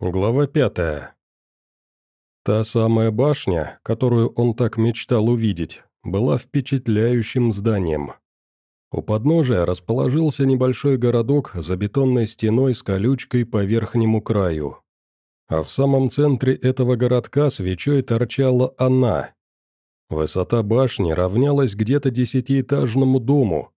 Глава пятая. Та самая башня, которую он так мечтал увидеть, была впечатляющим зданием. У подножия расположился небольшой городок за бетонной стеной с колючкой по верхнему краю. А в самом центре этого городка свечой торчала она. Высота башни равнялась где-то десятиэтажному дому.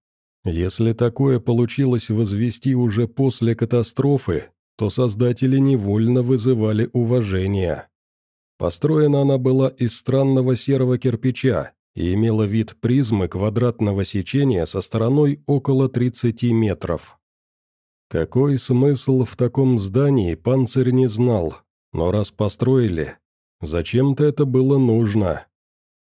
Если такое получилось возвести уже после катастрофы, то создатели невольно вызывали уважение. Построена она была из странного серого кирпича и имела вид призмы квадратного сечения со стороной около 30 метров. Какой смысл в таком здании, панцирь не знал, но раз построили, зачем-то это было нужно.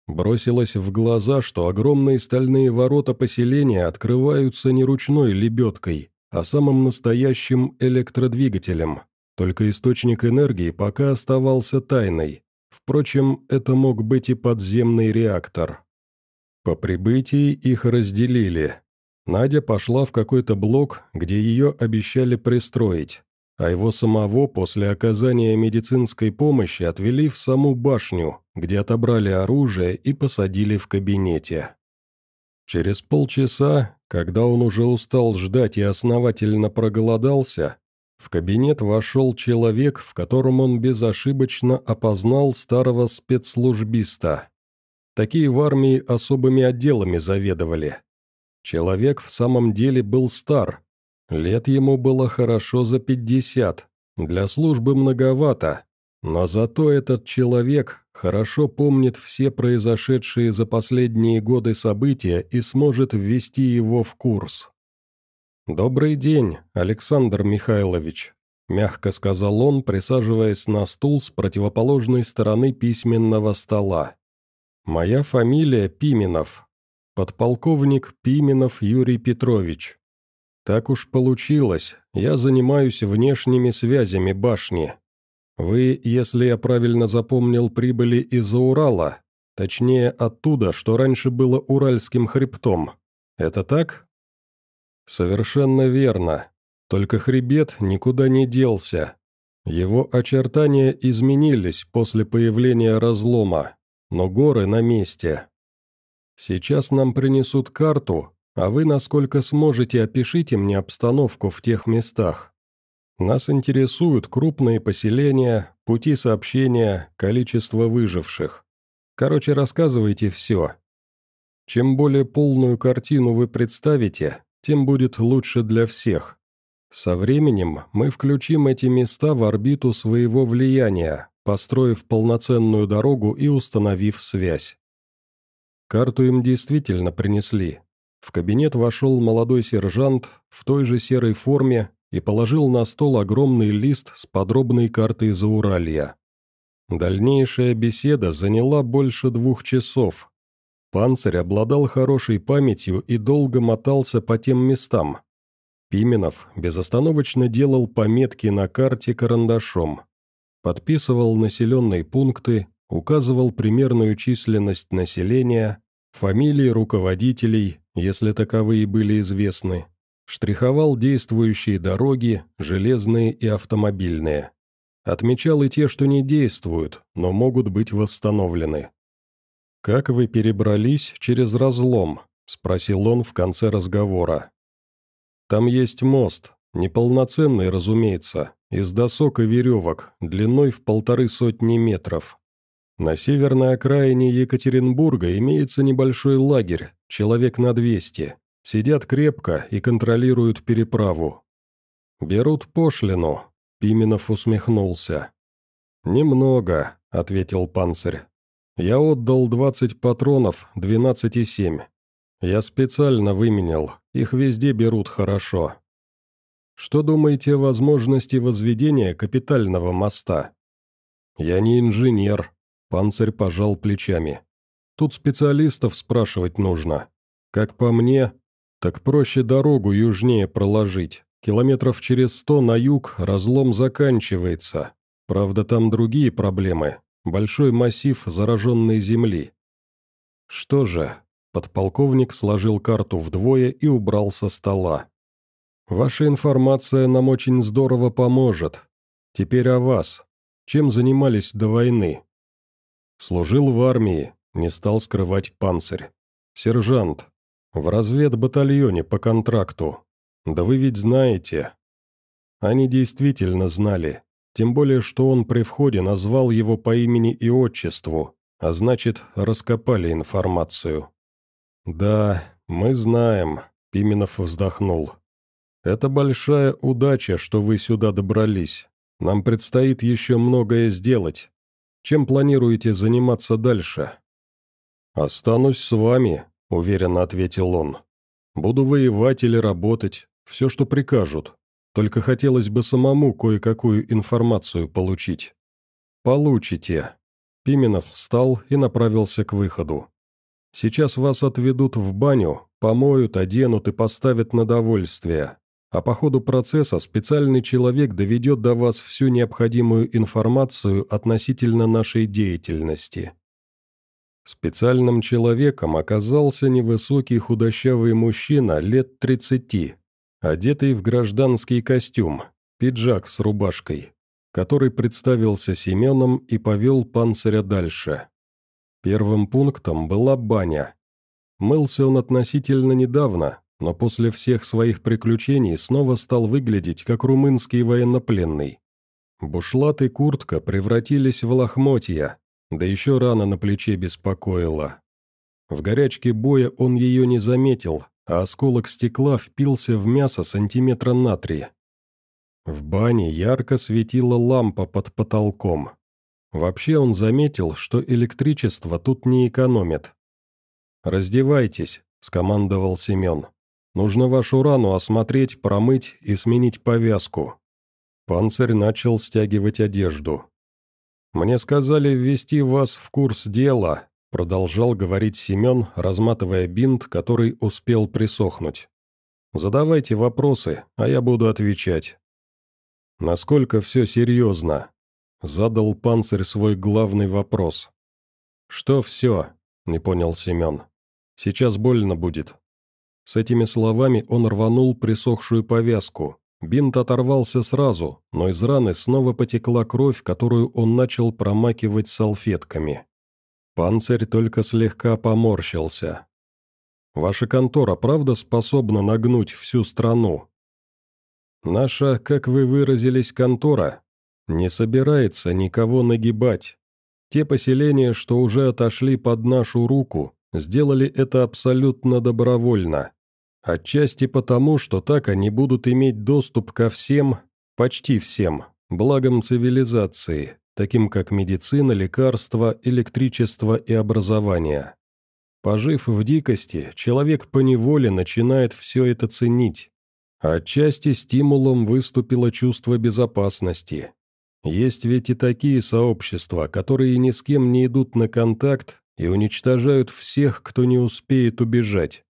Бросилось в глаза, что огромные стальные ворота поселения открываются не ручной лебедкой, а самым настоящим электродвигателем, только источник энергии пока оставался тайной. Впрочем, это мог быть и подземный реактор. По прибытии их разделили. Надя пошла в какой-то блок, где ее обещали пристроить, а его самого после оказания медицинской помощи отвели в саму башню, где отобрали оружие и посадили в кабинете. Через полчаса, когда он уже устал ждать и основательно проголодался, в кабинет вошел человек, в котором он безошибочно опознал старого спецслужбиста. Такие в армии особыми отделами заведовали. Человек в самом деле был стар. Лет ему было хорошо за пятьдесят. Для службы многовато, но зато этот человек хорошо помнит все произошедшие за последние годы события и сможет ввести его в курс. «Добрый день, Александр Михайлович», – мягко сказал он, присаживаясь на стул с противоположной стороны письменного стола. «Моя фамилия Пименов. Подполковник Пименов Юрий Петрович. Так уж получилось, я занимаюсь внешними связями башни, вы, если я правильно запомнил, прибыли из-за Урала, точнее оттуда, что раньше было Уральским хребтом. Это так? Совершенно верно. Только хребет никуда не делся. Его очертания изменились после появления разлома, но горы на месте. Сейчас нам принесут карту, а вы, насколько сможете, опишите мне обстановку в тех местах. Нас интересуют крупные поселения, пути сообщения, количество выживших. Короче, рассказывайте все. Чем более полную картину вы представите, тем будет лучше для всех. Со временем мы включим эти места в орбиту своего влияния, построив полноценную дорогу и установив связь. Карту им действительно принесли. В кабинет вошел молодой сержант в той же серой форме и положил на стол огромный лист с подробной картой Зауралья. Дальнейшая беседа заняла больше двух часов. Панцирь обладал хорошей памятью и долго мотался по тем местам. Пименов безостановочно делал пометки на карте карандашом. Подписывал населенные пункты, указывал примерную численность населения, фамилии руководителей, если таковые были известны, Штриховал действующие дороги, железные и автомобильные. Отмечал и те, что не действуют, но могут быть восстановлены. «Как вы перебрались через разлом?» – спросил он в конце разговора. «Там есть мост, неполноценный, разумеется, из досок и веревок, длиной в полторы сотни метров. На северной окраине Екатеринбурга имеется небольшой лагерь, человек на 200. Сидят крепко и контролируют переправу. Берут пошлину, Пименов усмехнулся. «Немного», — ответил панцирь. «Я отдал 20 патронов, 12,7. Я специально выменял, их везде берут хорошо. Что думаете о возможности возведения капитального моста?» «Я не инженер», — панцирь пожал плечами. «Тут специалистов спрашивать нужно. Как по мне, так проще дорогу южнее проложить. Километров через сто на юг разлом заканчивается. Правда, там другие проблемы. Большой массив зараженной земли. Что же, подполковник сложил карту вдвое и убрал со стола. Ваша информация нам очень здорово поможет. Теперь о вас. Чем занимались до войны?» «Служил в армии», — не стал скрывать панцирь. «Сержант. В разведбатальоне по контракту. Да вы ведь знаете». Они действительно знали, тем более, что он при входе назвал его по имени и отчеству, а значит, раскопали информацию. «Да, мы знаем», — Пименов вздохнул. «Это большая удача, что вы сюда добрались. Нам предстоит еще многое сделать. Чем планируете заниматься дальше?» «Останусь с вами», — уверенно ответил он. «Буду воевать или работать, все, что прикажут. Только хотелось бы самому кое-какую информацию получить». «Получите». Пименов встал и направился к выходу. «Сейчас вас отведут в баню, помоют, оденут и поставят на довольствие а по ходу процесса специальный человек доведет до вас всю необходимую информацию относительно нашей деятельности. Специальным человеком оказался невысокий худощавый мужчина лет 30, одетый в гражданский костюм, пиджак с рубашкой, который представился Семеном и повел панциря дальше. Первым пунктом была баня. Мылся он относительно недавно, но после всех своих приключений снова стал выглядеть как румынский военнопленный. Бушлат и куртка превратились в лохмотья, да еще рана на плече беспокоила. В горячке боя он ее не заметил, а осколок стекла впился в мясо сантиметра на три. В бане ярко светила лампа под потолком. Вообще он заметил, что электричество тут не экономит. «Раздевайтесь», — скомандовал Семен. Нужно вашу рану осмотреть, промыть и сменить повязку». Панцирь начал стягивать одежду. «Мне сказали ввести вас в курс дела», — продолжал говорить Семен, разматывая бинт, который успел присохнуть. «Задавайте вопросы, а я буду отвечать». «Насколько все серьезно?» — задал панцирь свой главный вопрос. «Что все?» — не понял Семен. «Сейчас больно будет». С этими словами он рванул присохшую повязку. Бинт оторвался сразу, но из раны снова потекла кровь, которую он начал промакивать салфетками. Панцирь только слегка поморщился. «Ваша контора правда способна нагнуть всю страну?» «Наша, как вы выразились, контора, не собирается никого нагибать. Те поселения, что уже отошли под нашу руку, сделали это абсолютно добровольно. Отчасти потому, что так они будут иметь доступ ко всем, почти всем, благам цивилизации, таким как медицина, лекарства, электричество и образование. Пожив в дикости, человек поневоле начинает все это ценить. Отчасти стимулом выступило чувство безопасности. Есть ведь и такие сообщества, которые ни с кем не идут на контакт и уничтожают всех, кто не успеет убежать.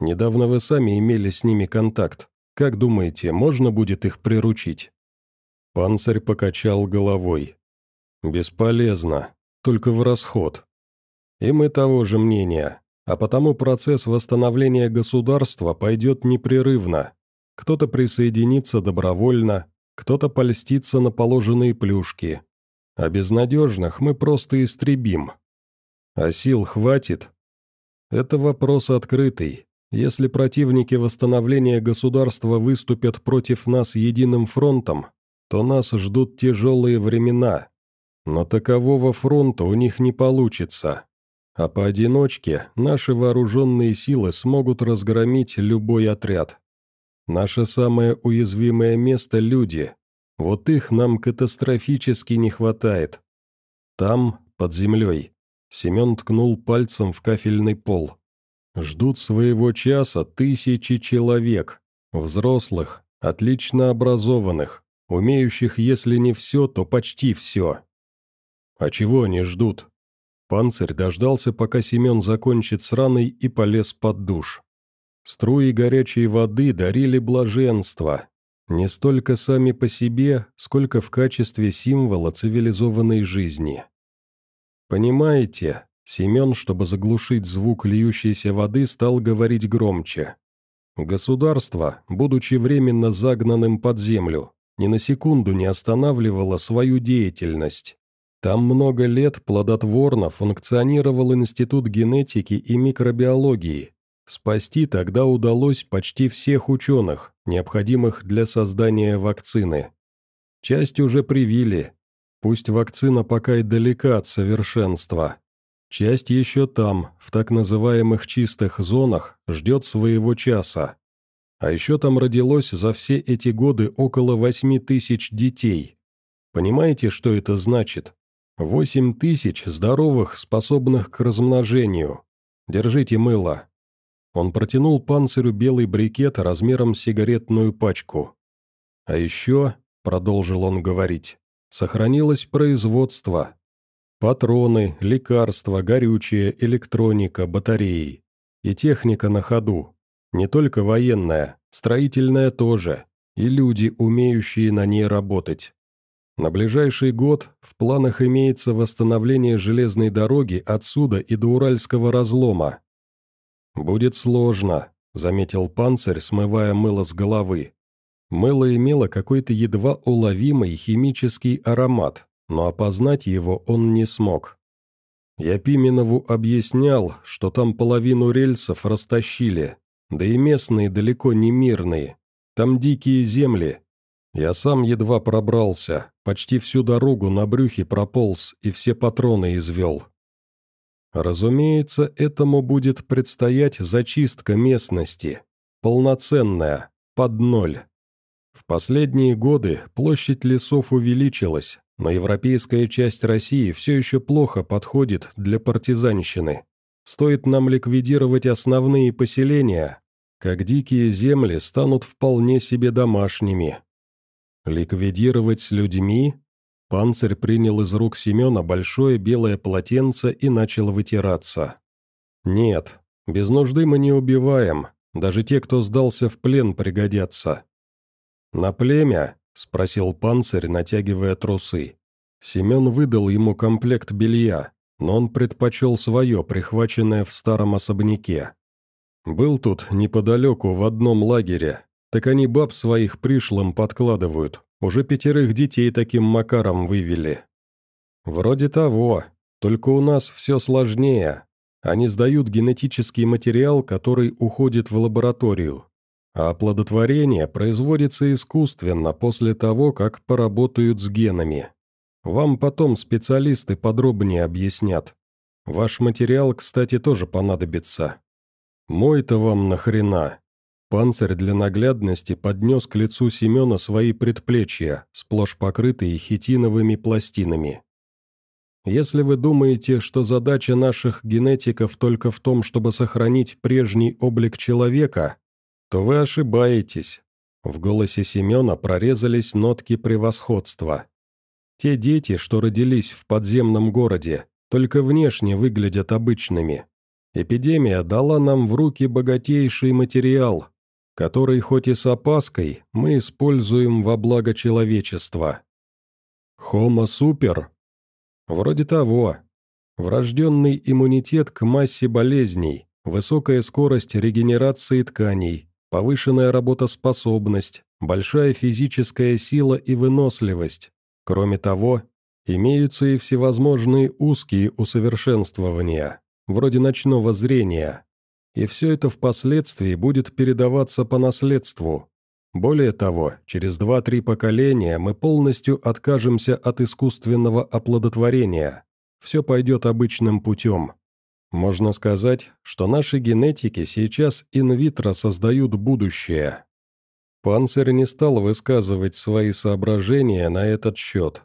Недавно вы сами имели с ними контакт. Как думаете, можно будет их приручить?» Панцирь покачал головой. «Бесполезно. Только в расход. И мы того же мнения. А потому процесс восстановления государства пойдет непрерывно. Кто-то присоединится добровольно, кто-то польстится на положенные плюшки. А безнадежных мы просто истребим. А сил хватит? Это вопрос открытый. Если противники восстановления государства выступят против нас единым фронтом, то нас ждут тяжелые времена. Но такового фронта у них не получится. А поодиночке наши вооруженные силы смогут разгромить любой отряд. Наше самое уязвимое место – люди. Вот их нам катастрофически не хватает. Там, под землей, Семен ткнул пальцем в кафельный пол. Ждут своего часа тысячи человек, взрослых, отлично образованных, умеющих, если не все, то почти все. А чего они ждут? Панцирь дождался, пока Семен закончит с раной и полез под душ. Струи горячей воды дарили блаженство, не столько сами по себе, сколько в качестве символа цивилизованной жизни. Понимаете, Семен, чтобы заглушить звук льющейся воды, стал говорить громче. Государство, будучи временно загнанным под землю, ни на секунду не останавливала свою деятельность. Там много лет плодотворно функционировал Институт генетики и микробиологии. Спасти тогда удалось почти всех ученых, необходимых для создания вакцины. Часть уже привили. Пусть вакцина пока и далека от совершенства. Часть еще там, в так называемых чистых зонах, ждет своего часа. А еще там родилось за все эти годы около восьми тысяч детей. Понимаете, что это значит? Восемь тысяч здоровых, способных к размножению. Держите мыло». Он протянул панцирю белый брикет размером с сигаретную пачку. «А еще», — продолжил он говорить, — «сохранилось производство. Патроны, лекарства, горючее, электроника, батареи. И техника на ходу. Не только военная, строительная тоже. И люди, умеющие на ней работать. На ближайший год в планах имеется восстановление железной дороги отсюда и до Уральского разлома. «Будет сложно», — заметил панцирь, смывая мыло с головы. Мыло имело какой-то едва уловимый химический аромат, но опознать его он не смог. Я Пименову объяснял, что там половину рельсов растащили, да и местные далеко не мирные. Там дикие земли, я сам едва пробрался, почти всю дорогу на брюхе прополз и все патроны извел. Разумеется, этому будет предстоять зачистка местности, полноценная, под ноль. В последние годы площадь лесов увеличилась, но европейская часть России все еще плохо подходит для партизанщины. Стоит нам ликвидировать основные поселения, как дикие земли станут вполне себе домашними. Ликвидировать с людьми? Панцирь принял из рук Семена большое белое полотенце и начал вытираться. Нет, без нужды мы не убиваем, даже те, кто сдался в плен, пригодятся. На племя? Спросил панцирь, натягивая трусы. Семен выдал ему комплект белья, но он предпочел свое, прихваченное в старом особняке. Был тут неподалеку в одном лагере, так они баб своих пришлым подкладывают. Уже пятерых детей таким макаром вывели. Вроде того, только у нас все сложнее. Они сдают генетический материал, который уходит в лабораторию. А оплодотворение производится искусственно после того, как поработают с генами. Вам потом специалисты подробнее объяснят. Ваш материал, кстати, тоже понадобится. Мой-то вам нахрена? Панцирь для наглядности поднес к лицу Семена свои предплечья, сплошь покрытые хитиновыми пластинами. Если вы думаете, что задача наших генетиков только в том, чтобы сохранить прежний облик человека, то вы ошибаетесь. В голосе Семена прорезались нотки превосходства. Те дети, что родились в подземном городе, только внешне выглядят обычными. Эпидемия дала нам в руки богатейший материал, который хоть и с опаской мы используем во благо человечества. Homo супер? Вроде того. Врожденный иммунитет к массе болезней, высокая скорость регенерации тканей, повышенная работоспособность, большая физическая сила и выносливость. Кроме того, имеются и всевозможные узкие усовершенствования, вроде ночного зрения, и все это впоследствии будет передаваться по наследству. Более того, через 2-3 поколения мы полностью откажемся от искусственного оплодотворения. Все пойдет обычным путем. Можно сказать, что наши генетики сейчас инвитро создают будущее. Панцирь не стал высказывать свои соображения на этот счет.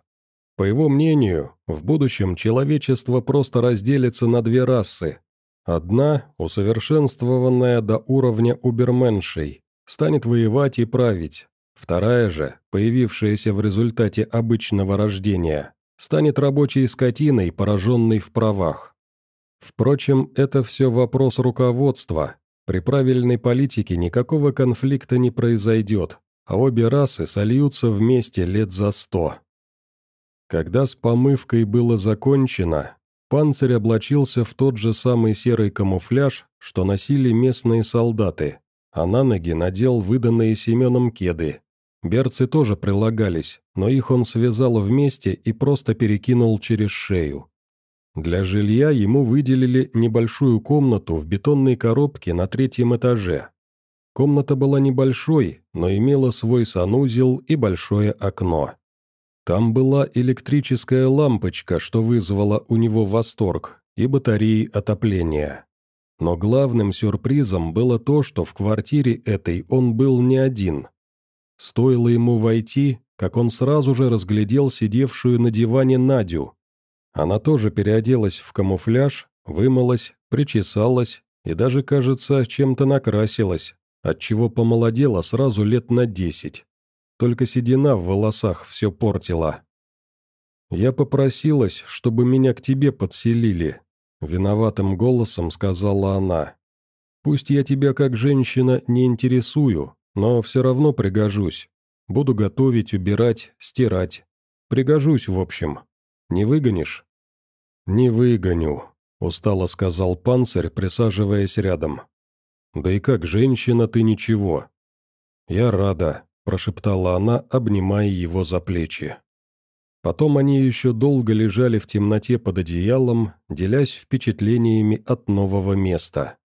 По его мнению, в будущем человечество просто разделится на две расы Одна, усовершенствованная до уровня уберменшей, станет воевать и править. Вторая же, появившаяся в результате обычного рождения, станет рабочей скотиной, пораженной в правах. Впрочем, это все вопрос руководства. При правильной политике никакого конфликта не произойдет, а обе расы сольются вместе лет за сто. Когда с помывкой было закончено, Панцирь облачился в тот же самый серый камуфляж, что носили местные солдаты, а на ноги надел выданные Семеном кеды. берцы тоже прилагались, но их он связал вместе и просто перекинул через шею. Для жилья ему выделили небольшую комнату в бетонной коробке на третьем этаже. Комната была небольшой, но имела свой санузел и большое окно. Там была электрическая лампочка, что вызвало у него восторг, и батареи отопления. Но главным сюрпризом было то, что в квартире этой он был не один. Стоило ему войти, как он сразу же разглядел сидевшую на диване Надю. Она тоже переоделась в камуфляж, вымылась, причесалась и даже, кажется, чем-то накрасилась, отчего помолодела сразу лет на десять. Только седина в волосах все портила. «Я попросилась, чтобы меня к тебе подселили», — виноватым голосом сказала она. «Пусть я тебя как женщина не интересую, но все равно пригожусь. Буду готовить, убирать, стирать. Пригожусь, в общем. Не выгонишь?» «Не выгоню», — устало сказал панцирь, присаживаясь рядом. «Да и как женщина ты ничего». «Я рада», — прошептала она, обнимая его за плечи. Потом они еще долго лежали в темноте под одеялом, делясь впечатлениями от нового места.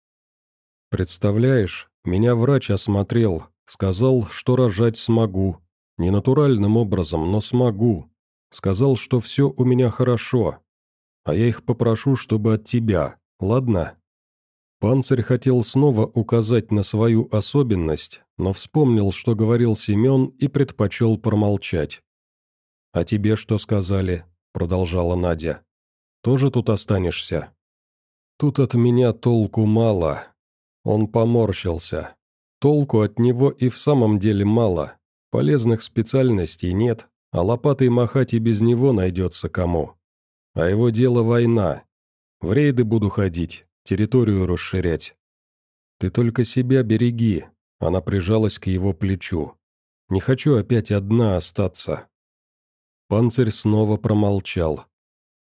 «Представляешь, меня врач осмотрел, сказал, что рожать смогу. Не натуральным образом, но смогу. Сказал, что все у меня хорошо, а я их попрошу, чтобы от тебя, ладно?» Панцирь хотел снова указать на свою особенность, но вспомнил, что говорил Семен, и предпочел промолчать. «А тебе что сказали?» – продолжала Надя. «Тоже тут останешься?» «Тут от меня толку мало». Он поморщился. Толку от него и в самом деле мало. Полезных специальностей нет, а лопатой махать и без него найдется кому. А его дело война. В рейды буду ходить, территорию расширять. Ты только себя береги. Она прижалась к его плечу. Не хочу опять одна остаться. Панцирь снова промолчал.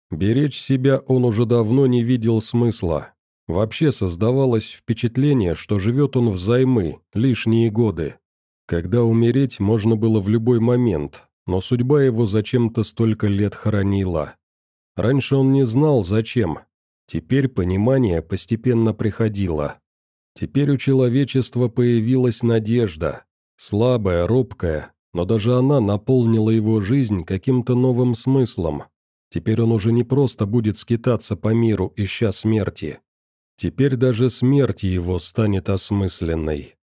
Беречь себя он уже давно не видел смысла. Вообще создавалось впечатление, что живет он взаймы, лишние годы. Когда умереть можно было в любой момент, но судьба его зачем-то столько лет хоронила. Раньше он не знал, зачем. Теперь понимание постепенно приходило. Теперь у человечества появилась надежда. Слабая, робкая, но даже она наполнила его жизнь каким-то новым смыслом. Теперь он уже не просто будет скитаться по миру, ища смерти. Теперь даже смерть его станет осмысленной.